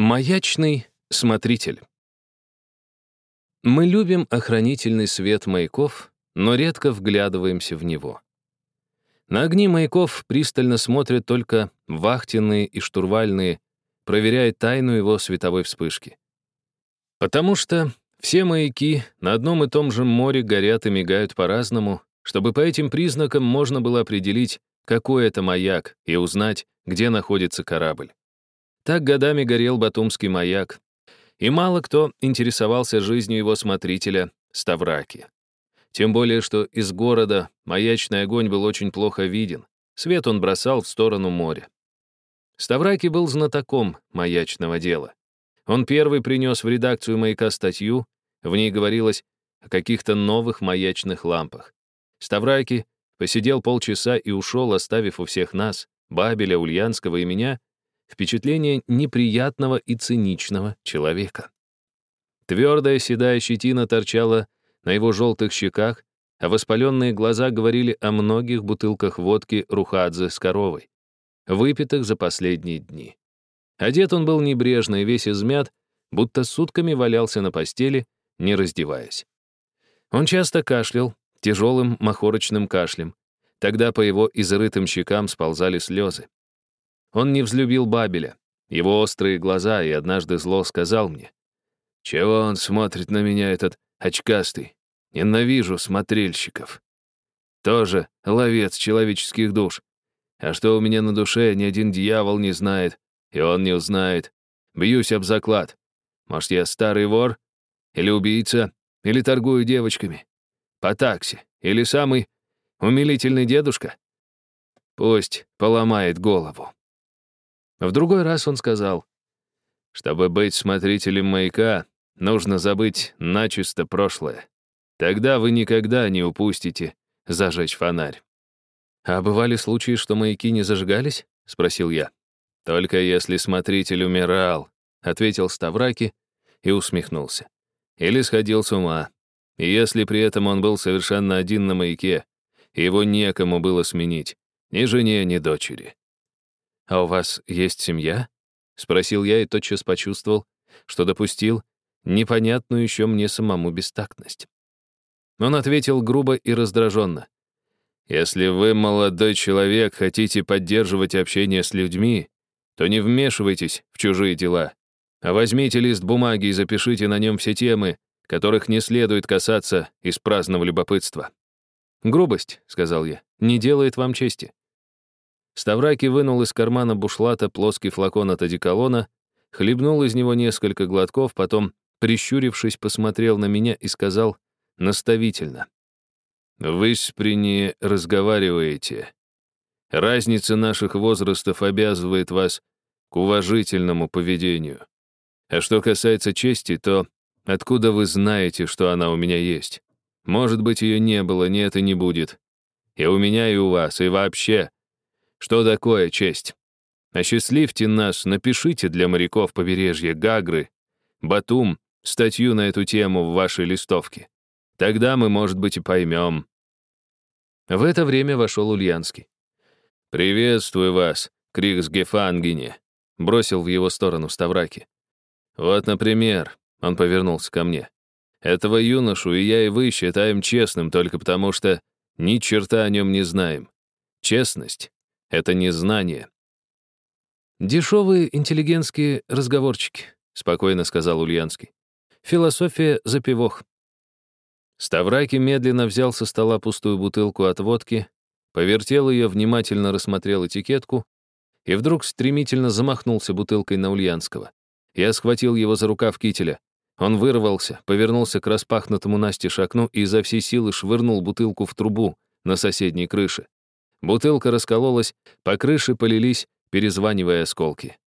Маячный смотритель. Мы любим охранительный свет маяков, но редко вглядываемся в него. На огни маяков пристально смотрят только вахтенные и штурвальные, проверяя тайну его световой вспышки. Потому что все маяки на одном и том же море горят и мигают по-разному, чтобы по этим признакам можно было определить, какой это маяк, и узнать, где находится корабль. Так годами горел Батумский маяк, и мало кто интересовался жизнью его смотрителя Ставраки. Тем более, что из города маячный огонь был очень плохо виден. Свет он бросал в сторону моря. Ставраки был знатоком маячного дела. Он первый принес в редакцию маяка статью, в ней говорилось о каких-то новых маячных лампах. Ставраки посидел полчаса и ушел, оставив у всех нас, Бабеля, Ульянского и меня, впечатление неприятного и циничного человека. Твердая седая щетина торчала на его желтых щеках, а воспаленные глаза говорили о многих бутылках водки Рухадзе с коровой, выпитых за последние дни. Одет он был небрежно и весь измят, будто сутками валялся на постели, не раздеваясь. Он часто кашлял, тяжелым махорочным кашлем. Тогда по его изрытым щекам сползали слезы. Он не взлюбил Бабеля, его острые глаза, и однажды зло сказал мне, «Чего он смотрит на меня, этот очкастый? Ненавижу смотрельщиков. Тоже ловец человеческих душ. А что у меня на душе, ни один дьявол не знает, и он не узнает. Бьюсь об заклад. Может, я старый вор? Или убийца? Или торгую девочками? По такси? Или самый умилительный дедушка? Пусть поломает голову. В другой раз он сказал, «Чтобы быть смотрителем маяка, нужно забыть начисто прошлое. Тогда вы никогда не упустите зажечь фонарь». «А бывали случаи, что маяки не зажигались?» — спросил я. «Только если смотритель умирал», — ответил Ставраки и усмехнулся. «Или сходил с ума. И если при этом он был совершенно один на маяке, его некому было сменить, ни жене, ни дочери. «А у вас есть семья?» — спросил я и тотчас почувствовал, что допустил непонятную еще мне самому бестактность. Он ответил грубо и раздраженно. «Если вы, молодой человек, хотите поддерживать общение с людьми, то не вмешивайтесь в чужие дела, а возьмите лист бумаги и запишите на нем все темы, которых не следует касаться из праздного любопытства». «Грубость», — сказал я, — «не делает вам чести. Ставраки вынул из кармана бушлата плоский флакон от одеколона, хлебнул из него несколько глотков, потом, прищурившись, посмотрел на меня и сказал наставительно. «Вы с Прини разговариваете. Разница наших возрастов обязывает вас к уважительному поведению. А что касается чести, то откуда вы знаете, что она у меня есть? Может быть, ее не было, нет и не будет. И у меня, и у вас, и вообще. Что такое честь? Осчастливьте нас, напишите для моряков побережья Гагры, Батум, статью на эту тему в вашей листовке. Тогда мы, может быть, и поймем. В это время вошел Ульянский. «Приветствую вас, Криксгефангене», — бросил в его сторону Ставраки. «Вот, например», — он повернулся ко мне, «этого юношу и я, и вы считаем честным только потому, что ни черта о нем не знаем. Честность это не знание. «Дешевые интеллигентские разговорчики», — спокойно сказал Ульянский. «Философия запивох». Ставраки медленно взял со стола пустую бутылку от водки, повертел ее, внимательно рассмотрел этикетку и вдруг стремительно замахнулся бутылкой на Ульянского. Я схватил его за рукав кителя. Он вырвался, повернулся к распахнутому настежь окну и изо всей силы швырнул бутылку в трубу на соседней крыше. Бутылка раскололась, по крыше полились, перезванивая осколки.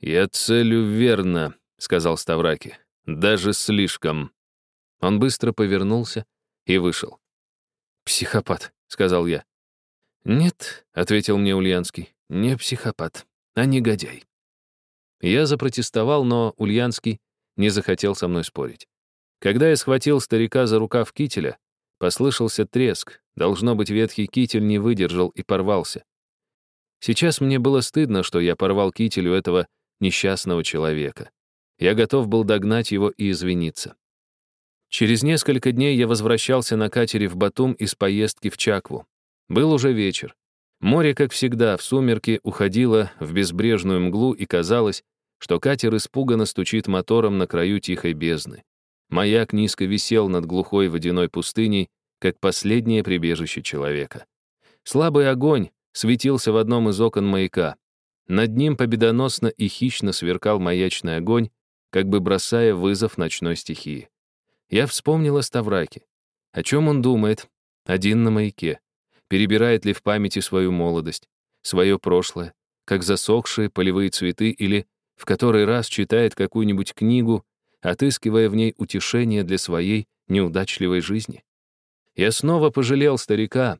«Я целю верно», — сказал Ставраки. «Даже слишком». Он быстро повернулся и вышел. «Психопат», — сказал я. «Нет», — ответил мне Ульянский, — «не психопат, а негодяй». Я запротестовал, но Ульянский не захотел со мной спорить. Когда я схватил старика за рукав кителя, послышался треск, Должно быть, ветхий китель не выдержал и порвался. Сейчас мне было стыдно, что я порвал китель у этого несчастного человека. Я готов был догнать его и извиниться. Через несколько дней я возвращался на катере в Батум из поездки в Чакву. Был уже вечер. Море, как всегда, в сумерки уходило в безбрежную мглу, и казалось, что катер испуганно стучит мотором на краю тихой бездны. Маяк низко висел над глухой водяной пустыней, как последнее прибежище человека. Слабый огонь светился в одном из окон маяка. Над ним победоносно и хищно сверкал маячный огонь, как бы бросая вызов ночной стихии. Я вспомнил о Ставраке. О чем он думает? Один на маяке. Перебирает ли в памяти свою молодость, свое прошлое, как засохшие полевые цветы или в который раз читает какую-нибудь книгу, отыскивая в ней утешение для своей неудачливой жизни. Я снова пожалел старика,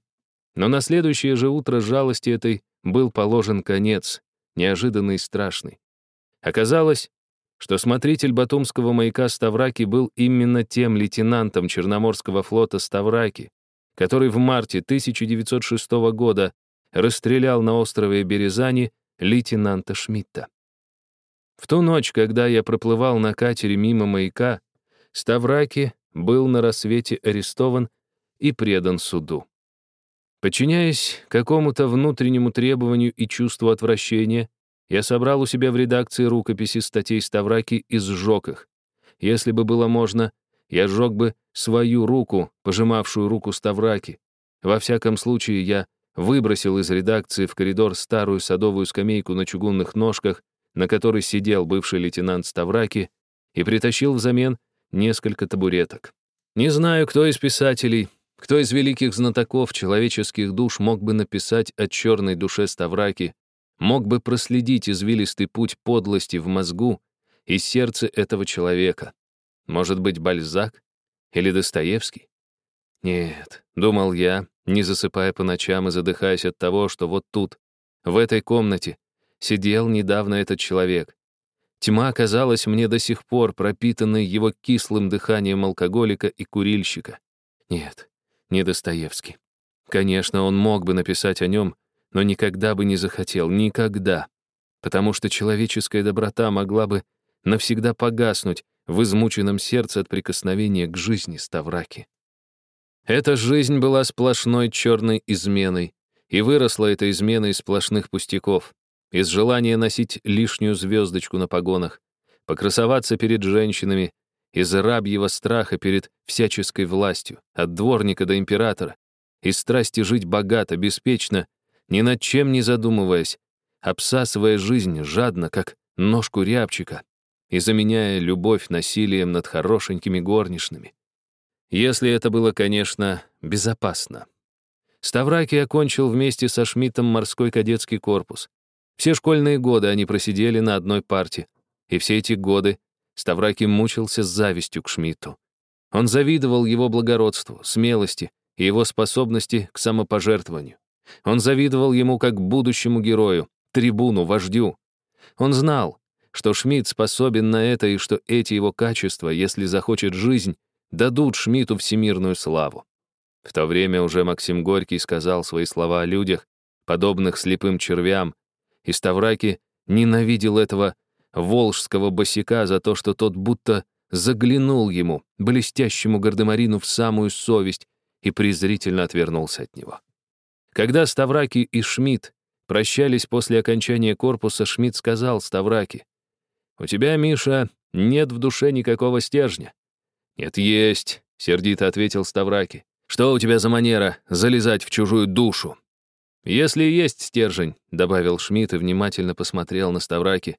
но на следующее же утро жалости этой был положен конец, неожиданный и страшный. Оказалось, что смотритель Батумского маяка Ставраки был именно тем лейтенантом Черноморского флота Ставраки, который в марте 1906 года расстрелял на острове Березани лейтенанта Шмидта. В ту ночь, когда я проплывал на катере мимо маяка, Ставраки был на рассвете арестован и предан суду. Подчиняясь какому-то внутреннему требованию и чувству отвращения, я собрал у себя в редакции рукописи статей Ставраки и сжег их. Если бы было можно, я сжег бы свою руку, пожимавшую руку Ставраки. Во всяком случае, я выбросил из редакции в коридор старую садовую скамейку на чугунных ножках, на которой сидел бывший лейтенант Ставраки, и притащил взамен несколько табуреток. Не знаю, кто из писателей, кто из великих знатоков человеческих душ мог бы написать о черной душе Ставраки, мог бы проследить извилистый путь подлости в мозгу и сердце этого человека. Может быть, Бальзак или Достоевский? Нет, думал я, не засыпая по ночам и задыхаясь от того, что вот тут, в этой комнате, сидел недавно этот человек. Тьма казалась мне до сих пор пропитанной его кислым дыханием алкоголика и курильщика. Нет, не Достоевский. Конечно, он мог бы написать о нем, но никогда бы не захотел, никогда. Потому что человеческая доброта могла бы навсегда погаснуть в измученном сердце от прикосновения к жизни Ставраки. Эта жизнь была сплошной черной изменой, и выросла эта измена из сплошных пустяков, из желания носить лишнюю звездочку на погонах, покрасоваться перед женщинами, из рабьего страха перед всяческой властью, от дворника до императора, из страсти жить богато, беспечно ни над чем не задумываясь, обсасывая жизнь жадно, как ножку рябчика, и заменяя любовь насилием над хорошенькими горничными. Если это было, конечно, безопасно. Ставраки окончил вместе со Шмидтом морской кадетский корпус. Все школьные годы они просидели на одной парте, и все эти годы Ставраки мучился с завистью к Шмидту. Он завидовал его благородству, смелости и его способности к самопожертвованию. Он завидовал ему как будущему герою, трибуну, вождю. Он знал, что Шмидт способен на это и что эти его качества, если захочет жизнь, дадут Шмидту всемирную славу. В то время уже Максим Горький сказал свои слова о людях, подобных слепым червям, и Ставраки ненавидел этого волжского босика за то, что тот будто заглянул ему, блестящему гардемарину, в самую совесть и презрительно отвернулся от него. Когда Ставраки и Шмидт прощались после окончания корпуса, Шмидт сказал Ставраки, «У тебя, Миша, нет в душе никакого стержня». «Нет, есть», — сердито ответил Ставраки. «Что у тебя за манера залезать в чужую душу?» «Если есть стержень», — добавил Шмидт и внимательно посмотрел на Ставраки,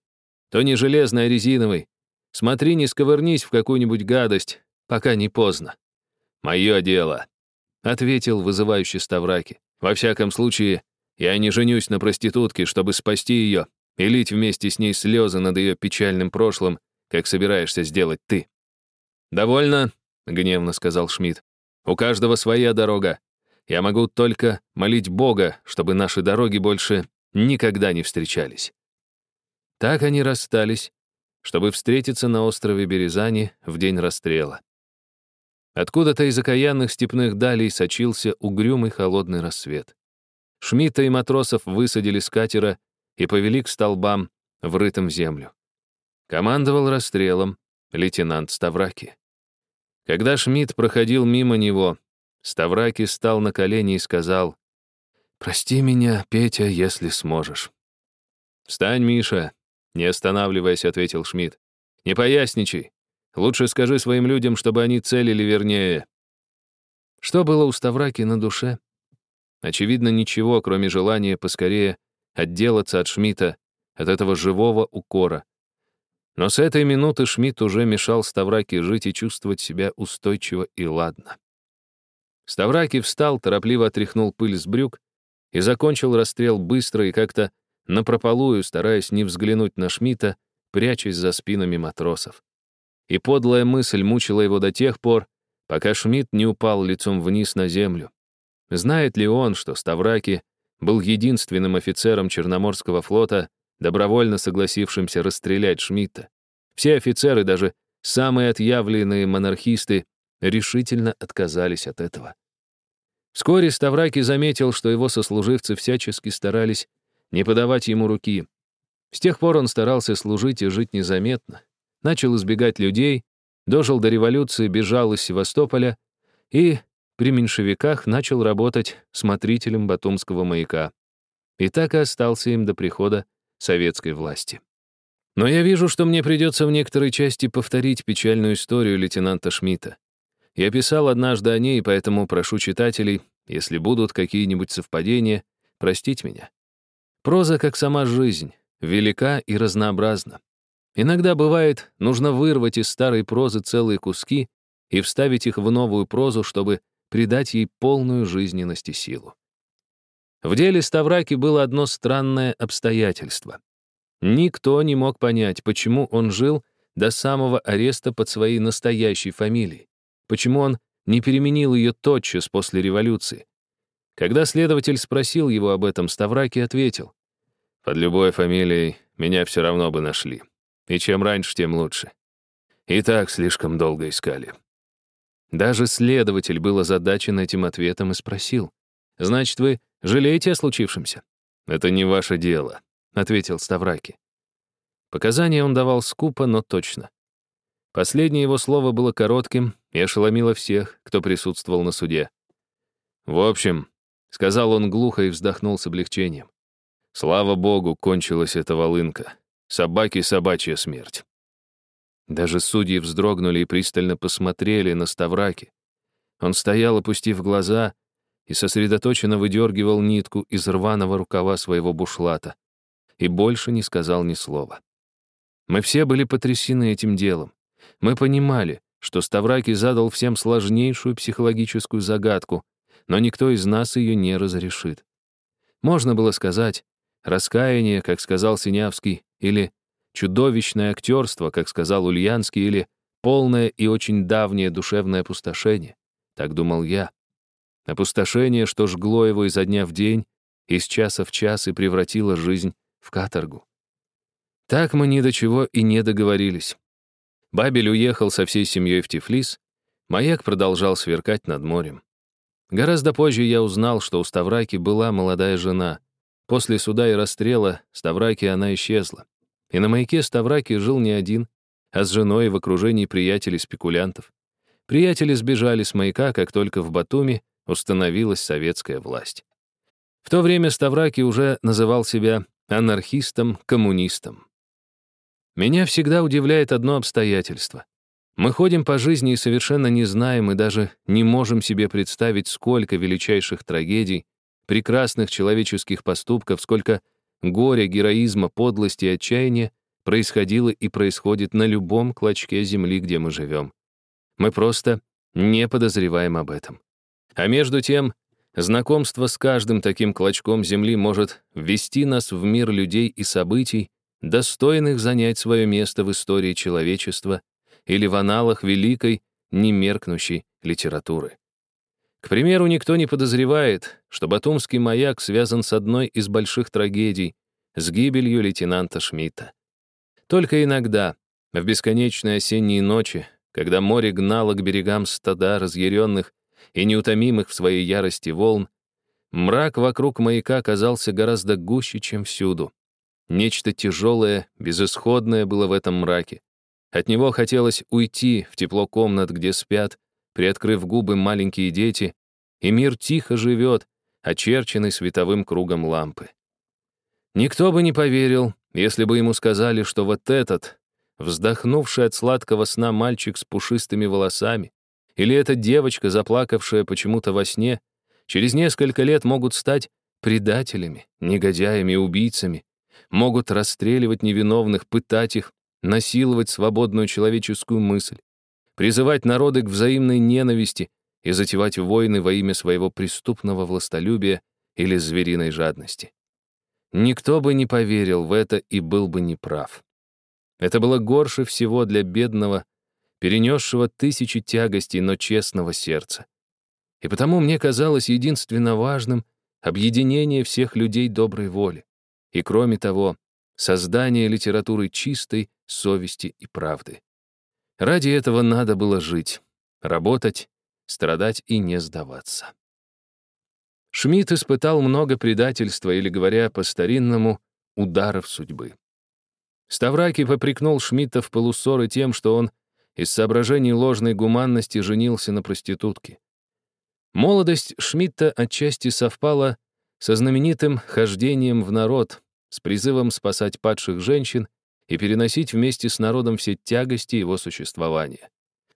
«то не железный, а резиновый. Смотри, не сковырнись в какую-нибудь гадость, пока не поздно». «Мое дело», — ответил вызывающий Ставраки. Во всяком случае, я не женюсь на проститутке, чтобы спасти ее и лить вместе с ней слезы над ее печальным прошлым, как собираешься сделать ты. «Довольно», — гневно сказал Шмидт. «У каждого своя дорога. Я могу только молить Бога, чтобы наши дороги больше никогда не встречались». Так они расстались, чтобы встретиться на острове Березани в день расстрела. Откуда-то из окаянных степных далей сочился угрюмый холодный рассвет. Шмидта и матросов высадили с катера и повели к столбам, врытым в землю. Командовал расстрелом лейтенант Ставраки. Когда Шмидт проходил мимо него, Ставраки стал на колени и сказал, «Прости меня, Петя, если сможешь». «Встань, Миша», — не останавливаясь, ответил Шмидт. «Не поясничай. Лучше скажи своим людям, чтобы они целили вернее». Что было у Ставраки на душе? Очевидно, ничего, кроме желания поскорее отделаться от Шмидта, от этого живого укора. Но с этой минуты Шмидт уже мешал Ставраке жить и чувствовать себя устойчиво и ладно. Ставраки встал, торопливо отряхнул пыль с брюк и закончил расстрел быстро и как-то напропалую, стараясь не взглянуть на Шмидта, прячась за спинами матросов. И подлая мысль мучила его до тех пор, пока Шмидт не упал лицом вниз на землю. Знает ли он, что Ставраки был единственным офицером Черноморского флота, добровольно согласившимся расстрелять Шмидта? Все офицеры, даже самые отъявленные монархисты, решительно отказались от этого. Вскоре Ставраки заметил, что его сослуживцы всячески старались не подавать ему руки. С тех пор он старался служить и жить незаметно, начал избегать людей, дожил до революции, бежал из Севастополя и при меньшевиках начал работать смотрителем Батумского маяка. И так и остался им до прихода советской власти. Но я вижу, что мне придется в некоторой части повторить печальную историю лейтенанта Шмидта. Я писал однажды о ней, поэтому прошу читателей, если будут какие-нибудь совпадения, простить меня. Проза, как сама жизнь, велика и разнообразна. Иногда бывает, нужно вырвать из старой прозы целые куски и вставить их в новую прозу, чтобы придать ей полную жизненность и силу. В деле Ставраки было одно странное обстоятельство. Никто не мог понять, почему он жил до самого ареста под своей настоящей фамилией, почему он не переменил ее тотчас после революции. Когда следователь спросил его об этом, Ставраки ответил, «Под любой фамилией меня все равно бы нашли. И чем раньше, тем лучше. И так слишком долго искали». Даже следователь был озадачен этим ответом и спросил, «Значит, вы жалеете о случившемся?» «Это не ваше дело», — ответил Ставраки. Показания он давал скупо, но точно. Последнее его слово было коротким и ошеломило всех, кто присутствовал на суде. «В общем», — сказал он глухо и вздохнул с облегчением, «слава богу, кончилась эта волынка. Собаки — собачья смерть». Даже судьи вздрогнули и пристально посмотрели на Ставраки. Он стоял, опустив глаза, и сосредоточенно выдергивал нитку из рваного рукава своего бушлата. И больше не сказал ни слова. Мы все были потрясены этим делом. Мы понимали, что Ставраки задал всем сложнейшую психологическую загадку, но никто из нас ее не разрешит. Можно было сказать «раскаяние», как сказал Синявский, или чудовищное актерство, как сказал Ульянский, или полное и очень давнее душевное опустошение. Так думал я. Опустошение, что жгло его изо дня в день, из часа в час и превратило жизнь в каторгу. Так мы ни до чего и не договорились. Бабель уехал со всей семьей в Тифлис, маяк продолжал сверкать над морем. Гораздо позже я узнал, что у Ставраки была молодая жена. После суда и расстрела Ставраки она исчезла. И на маяке Ставраки жил не один, а с женой в окружении приятелей-спекулянтов. Приятели сбежали с маяка, как только в Батуми установилась советская власть. В то время Ставраки уже называл себя анархистом-коммунистом. Меня всегда удивляет одно обстоятельство. Мы ходим по жизни и совершенно не знаем и даже не можем себе представить, сколько величайших трагедий, прекрасных человеческих поступков, сколько горя, героизма, подлости и отчаяния происходило и происходит на любом клочке земли, где мы живем. Мы просто не подозреваем об этом. А между тем, знакомство с каждым таким клочком земли может ввести нас в мир людей и событий, достойных занять свое место в истории человечества или в аналах великой, немеркнущей литературы. К примеру, никто не подозревает, что Батумский маяк связан с одной из больших трагедий — с гибелью лейтенанта Шмидта. Только иногда, в бесконечные осенние ночи, когда море гнало к берегам стада разъяренных и неутомимых в своей ярости волн, мрак вокруг маяка казался гораздо гуще, чем всюду. Нечто тяжелое, безысходное было в этом мраке. От него хотелось уйти в тепло комнат, где спят, приоткрыв губы маленькие дети, и мир тихо живет, очерченный световым кругом лампы. Никто бы не поверил, если бы ему сказали, что вот этот, вздохнувший от сладкого сна мальчик с пушистыми волосами, или эта девочка, заплакавшая почему-то во сне, через несколько лет могут стать предателями, негодяями, убийцами, могут расстреливать невиновных, пытать их, насиловать свободную человеческую мысль, призывать народы к взаимной ненависти и затевать войны во имя своего преступного властолюбия или звериной жадности. Никто бы не поверил в это и был бы неправ. Это было горше всего для бедного, перенесшего тысячи тягостей, но честного сердца. И потому мне казалось единственно важным объединение всех людей доброй воли. И кроме того, создание литературы чистой совести и правды. Ради этого надо было жить, работать, страдать и не сдаваться. Шмидт испытал много предательства, или, говоря по-старинному, ударов судьбы. Ставраки попрекнул Шмидта в полуссоры тем, что он из соображений ложной гуманности женился на проститутке. Молодость Шмидта отчасти совпала со знаменитым хождением в народ, с призывом спасать падших женщин и переносить вместе с народом все тягости его существования.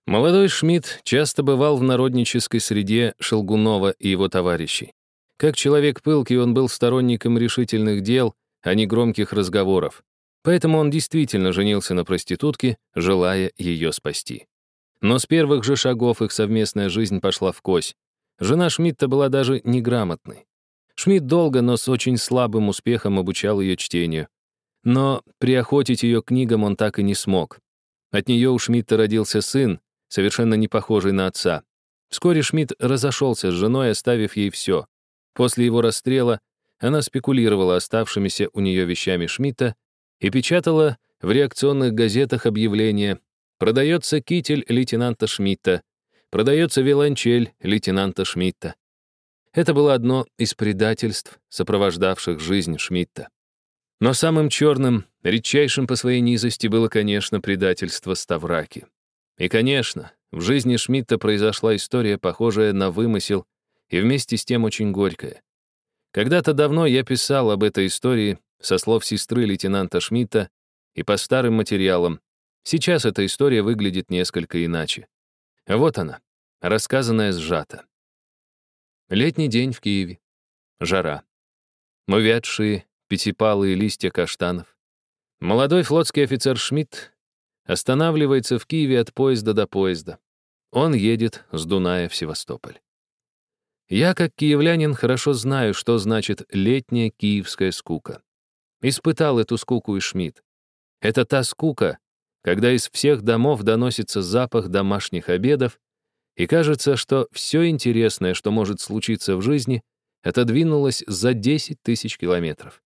Молодой Шмидт часто бывал в народнической среде Шелгунова и его товарищей. Как человек пылкий, он был сторонником решительных дел, а не громких разговоров. Поэтому он действительно женился на проститутке, желая ее спасти. Но с первых же шагов их совместная жизнь пошла в кось. Жена Шмидта была даже неграмотной. Шмидт долго, но с очень слабым успехом обучал ее чтению. Но приохотить ее книгам он так и не смог. От нее у Шмидта родился сын, совершенно не похожий на отца. Вскоре Шмидт разошелся с женой, оставив ей все. После его расстрела она спекулировала оставшимися у нее вещами Шмидта и печатала в реакционных газетах объявления «Продается китель лейтенанта Шмидта», «Продается виолончель лейтенанта Шмидта». Это было одно из предательств, сопровождавших жизнь Шмидта. Но самым черным, редчайшим по своей низости было, конечно, предательство Ставраки. И, конечно, в жизни Шмидта произошла история, похожая на вымысел и вместе с тем очень горькая. Когда-то давно я писал об этой истории со слов сестры лейтенанта Шмидта и по старым материалам. Сейчас эта история выглядит несколько иначе. Вот она, рассказанная сжато. Летний день в Киеве. Жара. Увядшие, пятипалые листья каштанов. Молодой флотский офицер Шмидт останавливается в Киеве от поезда до поезда. Он едет с Дуная в Севастополь. Я, как киевлянин, хорошо знаю, что значит летняя киевская скука. Испытал эту скуку и Шмидт. Это та скука, когда из всех домов доносится запах домашних обедов, и кажется, что все интересное, что может случиться в жизни, отодвинулось за 10 тысяч километров.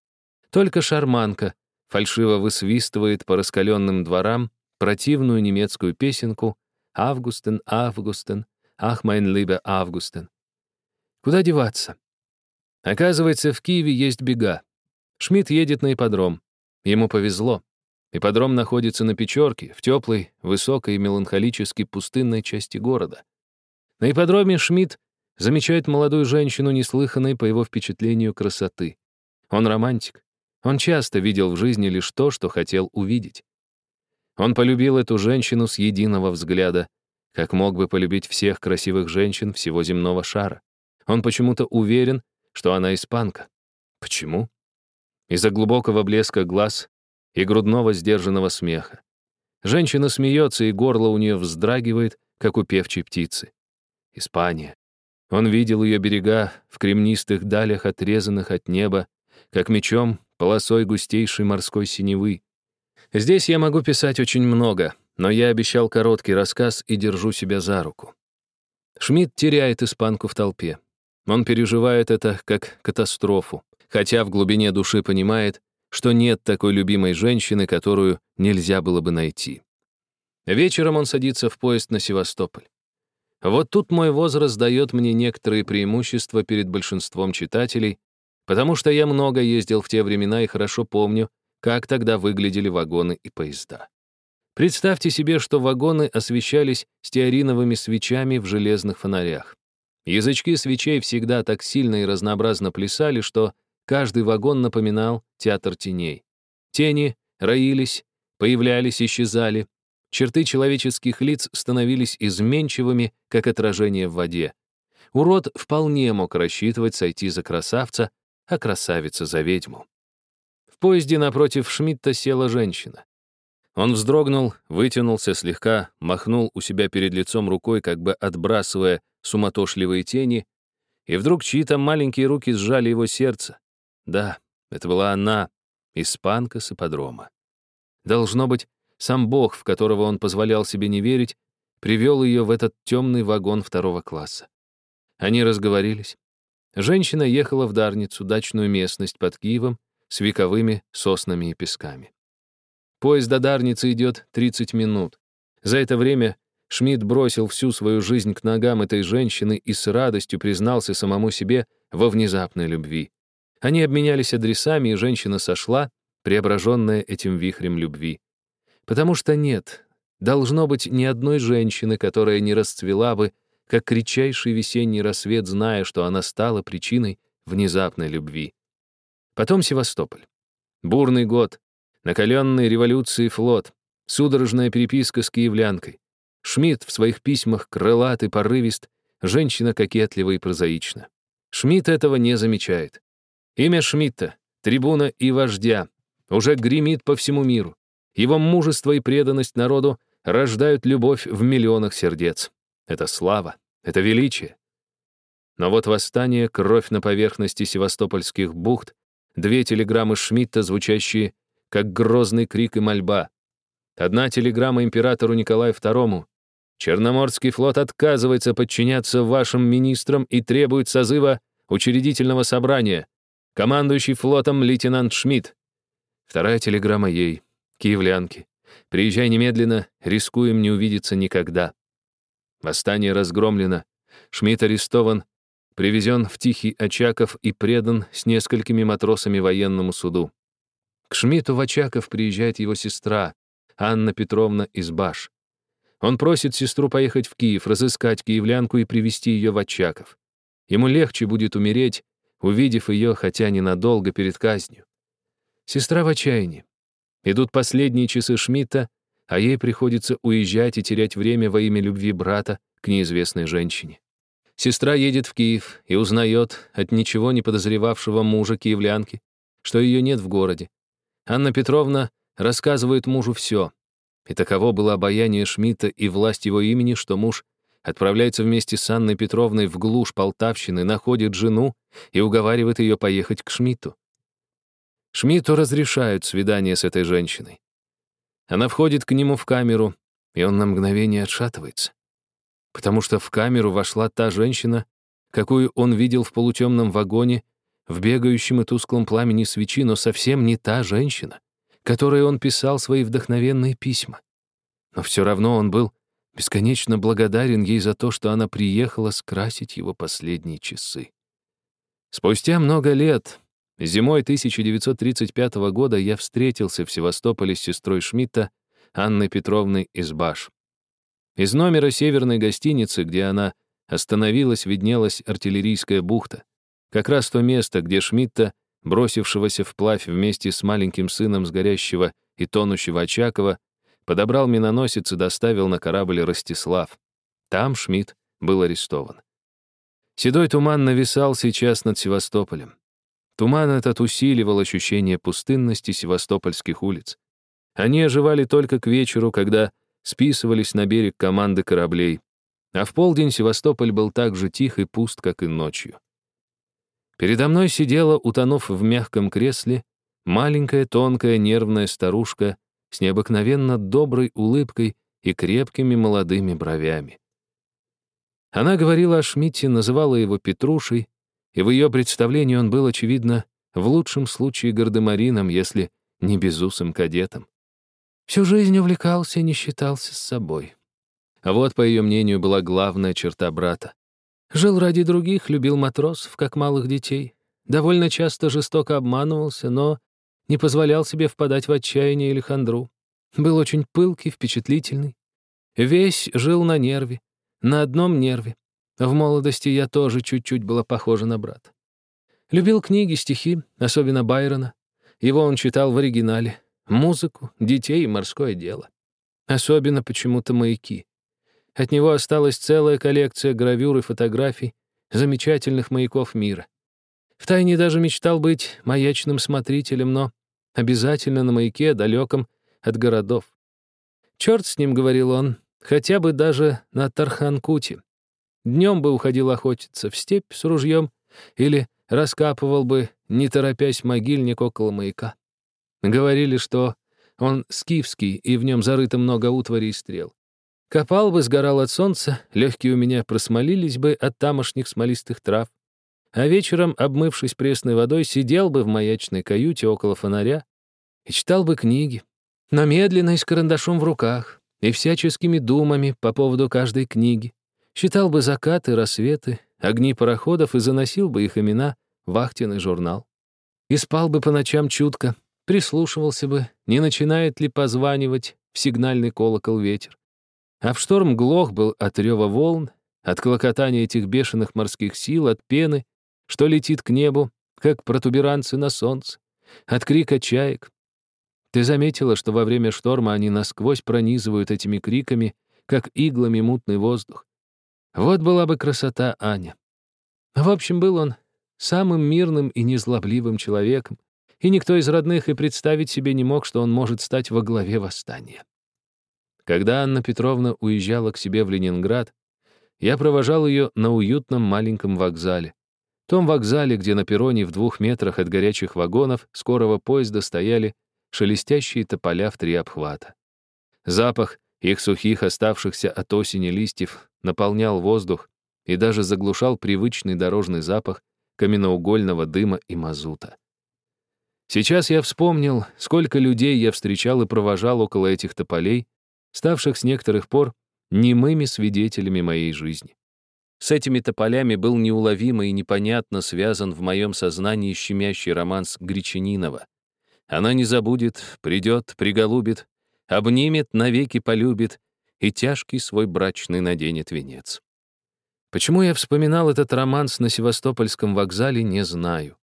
Только шарманка фальшиво высвистывает по раскаленным дворам противную немецкую песенку «Августен, Августен, ах, mein lieber Августен». Куда деваться? Оказывается, в Киеве есть бега. Шмидт едет на ипподром. Ему повезло. Ипподром находится на Печорке, в теплой, высокой и меланхолически пустынной части города. На ипподроме Шмидт замечает молодую женщину, неслыханной, по его впечатлению, красоты. Он романтик. Он часто видел в жизни лишь то, что хотел увидеть. Он полюбил эту женщину с единого взгляда, как мог бы полюбить всех красивых женщин всего земного шара. Он почему-то уверен, что она испанка. Почему? Из-за глубокого блеска глаз и грудного сдержанного смеха. Женщина смеется, и горло у нее вздрагивает, как у певчей птицы. Испания. Он видел ее берега в кремнистых далях, отрезанных от неба, как мечом, полосой густейшей морской синевы. Здесь я могу писать очень много, но я обещал короткий рассказ и держу себя за руку. Шмидт теряет испанку в толпе. Он переживает это как катастрофу, хотя в глубине души понимает, что нет такой любимой женщины, которую нельзя было бы найти. Вечером он садится в поезд на Севастополь. Вот тут мой возраст дает мне некоторые преимущества перед большинством читателей, потому что я много ездил в те времена и хорошо помню, как тогда выглядели вагоны и поезда. Представьте себе, что вагоны освещались стеариновыми свечами в железных фонарях. Язычки свечей всегда так сильно и разнообразно плясали, что каждый вагон напоминал театр теней. Тени роились, появлялись, исчезали. Черты человеческих лиц становились изменчивыми, как отражение в воде. Урод вполне мог рассчитывать сойти за красавца, а красавица за ведьму. В поезде напротив Шмидта села женщина. Он вздрогнул, вытянулся слегка, махнул у себя перед лицом рукой, как бы отбрасывая суматошливые тени, и вдруг чьи-то маленькие руки сжали его сердце. Да, это была она, испанка с ипподрома. Должно быть, сам Бог, в которого он позволял себе не верить, привел ее в этот темный вагон второго класса. Они разговорились. Женщина ехала в Дарницу, дачную местность под Киевом, с вековыми соснами и песками. Поезд до Дарницы идет 30 минут. За это время Шмидт бросил всю свою жизнь к ногам этой женщины и с радостью признался самому себе во внезапной любви. Они обменялись адресами, и женщина сошла, преображенная этим вихрем любви. Потому что нет, должно быть ни одной женщины, которая не расцвела бы, как кричайший весенний рассвет, зная, что она стала причиной внезапной любви. Потом Севастополь. Бурный год, накаленный революцией флот, судорожная переписка с киевлянкой. Шмидт в своих письмах крылат и порывист, женщина кокетлива и прозаична. Шмидт этого не замечает. Имя Шмидта, трибуна и вождя, уже гремит по всему миру. Его мужество и преданность народу рождают любовь в миллионах сердец. Это слава, это величие. Но вот восстание, кровь на поверхности севастопольских бухт, две телеграммы Шмидта, звучащие как грозный крик и мольба. Одна телеграмма императору Николаю II, Черноморский флот отказывается подчиняться вашим министрам и требует созыва учредительного собрания. Командующий флотом лейтенант Шмидт. Вторая телеграмма ей, киевлянке. Приезжай немедленно, рискуем не увидеться никогда. Восстание разгромлено. Шмидт арестован, привезен в Тихий Очаков и предан с несколькими матросами военному суду. К Шмидту в Очаков приезжает его сестра, Анна Петровна из Баш. Он просит сестру поехать в Киев, разыскать киевлянку и привести ее в Очаков. Ему легче будет умереть, увидев ее, хотя ненадолго перед казнью. Сестра в отчаянии. Идут последние часы Шмидта, а ей приходится уезжать и терять время во имя любви брата к неизвестной женщине. Сестра едет в Киев и узнает от ничего не подозревавшего мужа киевлянки, что ее нет в городе. Анна Петровна рассказывает мужу все, и таково было обаяние Шмидта и власть его имени, что муж отправляется вместе с Анной Петровной в глушь Полтавщины, находит жену и уговаривает ее поехать к Шмидту. Шмидту разрешают свидание с этой женщиной. Она входит к нему в камеру, и он на мгновение отшатывается. Потому что в камеру вошла та женщина, какую он видел в полутемном вагоне, в бегающем и тусклом пламени свечи, но совсем не та женщина которой он писал свои вдохновенные письма. Но все равно он был бесконечно благодарен ей за то, что она приехала скрасить его последние часы. Спустя много лет, зимой 1935 года, я встретился в Севастополе с сестрой Шмидта, Анной Петровной из Баш. Из номера северной гостиницы, где она остановилась, виднелась артиллерийская бухта. Как раз то место, где Шмидта бросившегося вплавь вместе с маленьким сыном сгорящего и тонущего Очакова, подобрал миноносец и доставил на корабль Ростислав. Там Шмидт был арестован. Седой туман нависал сейчас над Севастополем. Туман этот усиливал ощущение пустынности севастопольских улиц. Они оживали только к вечеру, когда списывались на берег команды кораблей, а в полдень Севастополь был так же тих и пуст, как и ночью. Передо мной сидела, утонув в мягком кресле, маленькая, тонкая, нервная старушка с необыкновенно доброй улыбкой и крепкими молодыми бровями. Она говорила о Шмидте, называла его Петрушей, и в ее представлении он был, очевидно, в лучшем случае гардемарином, если не безусым кадетом. Всю жизнь увлекался и не считался с собой. А вот, по ее мнению, была главная черта брата. Жил ради других, любил матросов, как малых детей. Довольно часто жестоко обманывался, но не позволял себе впадать в отчаяние или хандру. Был очень пылкий, впечатлительный. Весь жил на нерве, на одном нерве. В молодости я тоже чуть-чуть была похожа на брата. Любил книги, стихи, особенно Байрона. Его он читал в оригинале. Музыку, детей и морское дело. Особенно почему-то маяки. От него осталась целая коллекция гравюр и фотографий замечательных маяков мира. Втайне даже мечтал быть маячным смотрителем, но обязательно на маяке, далеком от городов. Черт с ним, говорил он, хотя бы даже на Тарханкуте. Днем бы уходил охотиться в степь с ружьем или раскапывал бы, не торопясь, могильник около маяка. Говорили, что он скифский, и в нем зарыто много утвари и стрел. Копал бы, сгорал от солнца, легкие у меня просмолились бы от тамошних смолистых трав. А вечером, обмывшись пресной водой, сидел бы в маячной каюте около фонаря и читал бы книги, но медленно и с карандашом в руках, и всяческими думами по поводу каждой книги. Считал бы закаты, рассветы, огни пароходов и заносил бы их имена в вахтенный журнал. И спал бы по ночам чутко, прислушивался бы, не начинает ли позванивать в сигнальный колокол ветер. А в шторм глох был от рева волн, от клокотания этих бешеных морских сил, от пены, что летит к небу, как протуберанцы на солнце, от крика чаек. Ты заметила, что во время шторма они насквозь пронизывают этими криками, как иглами мутный воздух. Вот была бы красота Аня. В общем, был он самым мирным и незлобливым человеком, и никто из родных и представить себе не мог, что он может стать во главе восстания. Когда Анна Петровна уезжала к себе в Ленинград, я провожал ее на уютном маленьком вокзале. Том вокзале, где на перроне в двух метрах от горячих вагонов скорого поезда стояли шелестящие тополя в три обхвата. Запах их сухих, оставшихся от осени листьев, наполнял воздух и даже заглушал привычный дорожный запах каменноугольного дыма и мазута. Сейчас я вспомнил, сколько людей я встречал и провожал около этих тополей, ставших с некоторых пор немыми свидетелями моей жизни. С этими тополями был неуловимо и непонятно связан в моем сознании щемящий романс Гречанинова. Она не забудет, придет, приголубит, обнимет, навеки полюбит и тяжкий свой брачный наденет венец. Почему я вспоминал этот романс на Севастопольском вокзале, не знаю.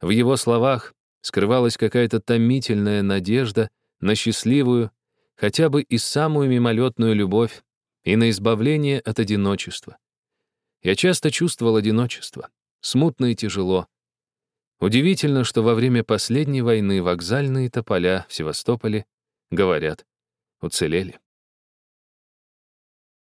В его словах скрывалась какая-то томительная надежда на счастливую, хотя бы и самую мимолетную любовь, и на избавление от одиночества. Я часто чувствовал одиночество, смутно и тяжело. Удивительно, что во время последней войны вокзальные тополя в Севастополе, говорят, уцелели.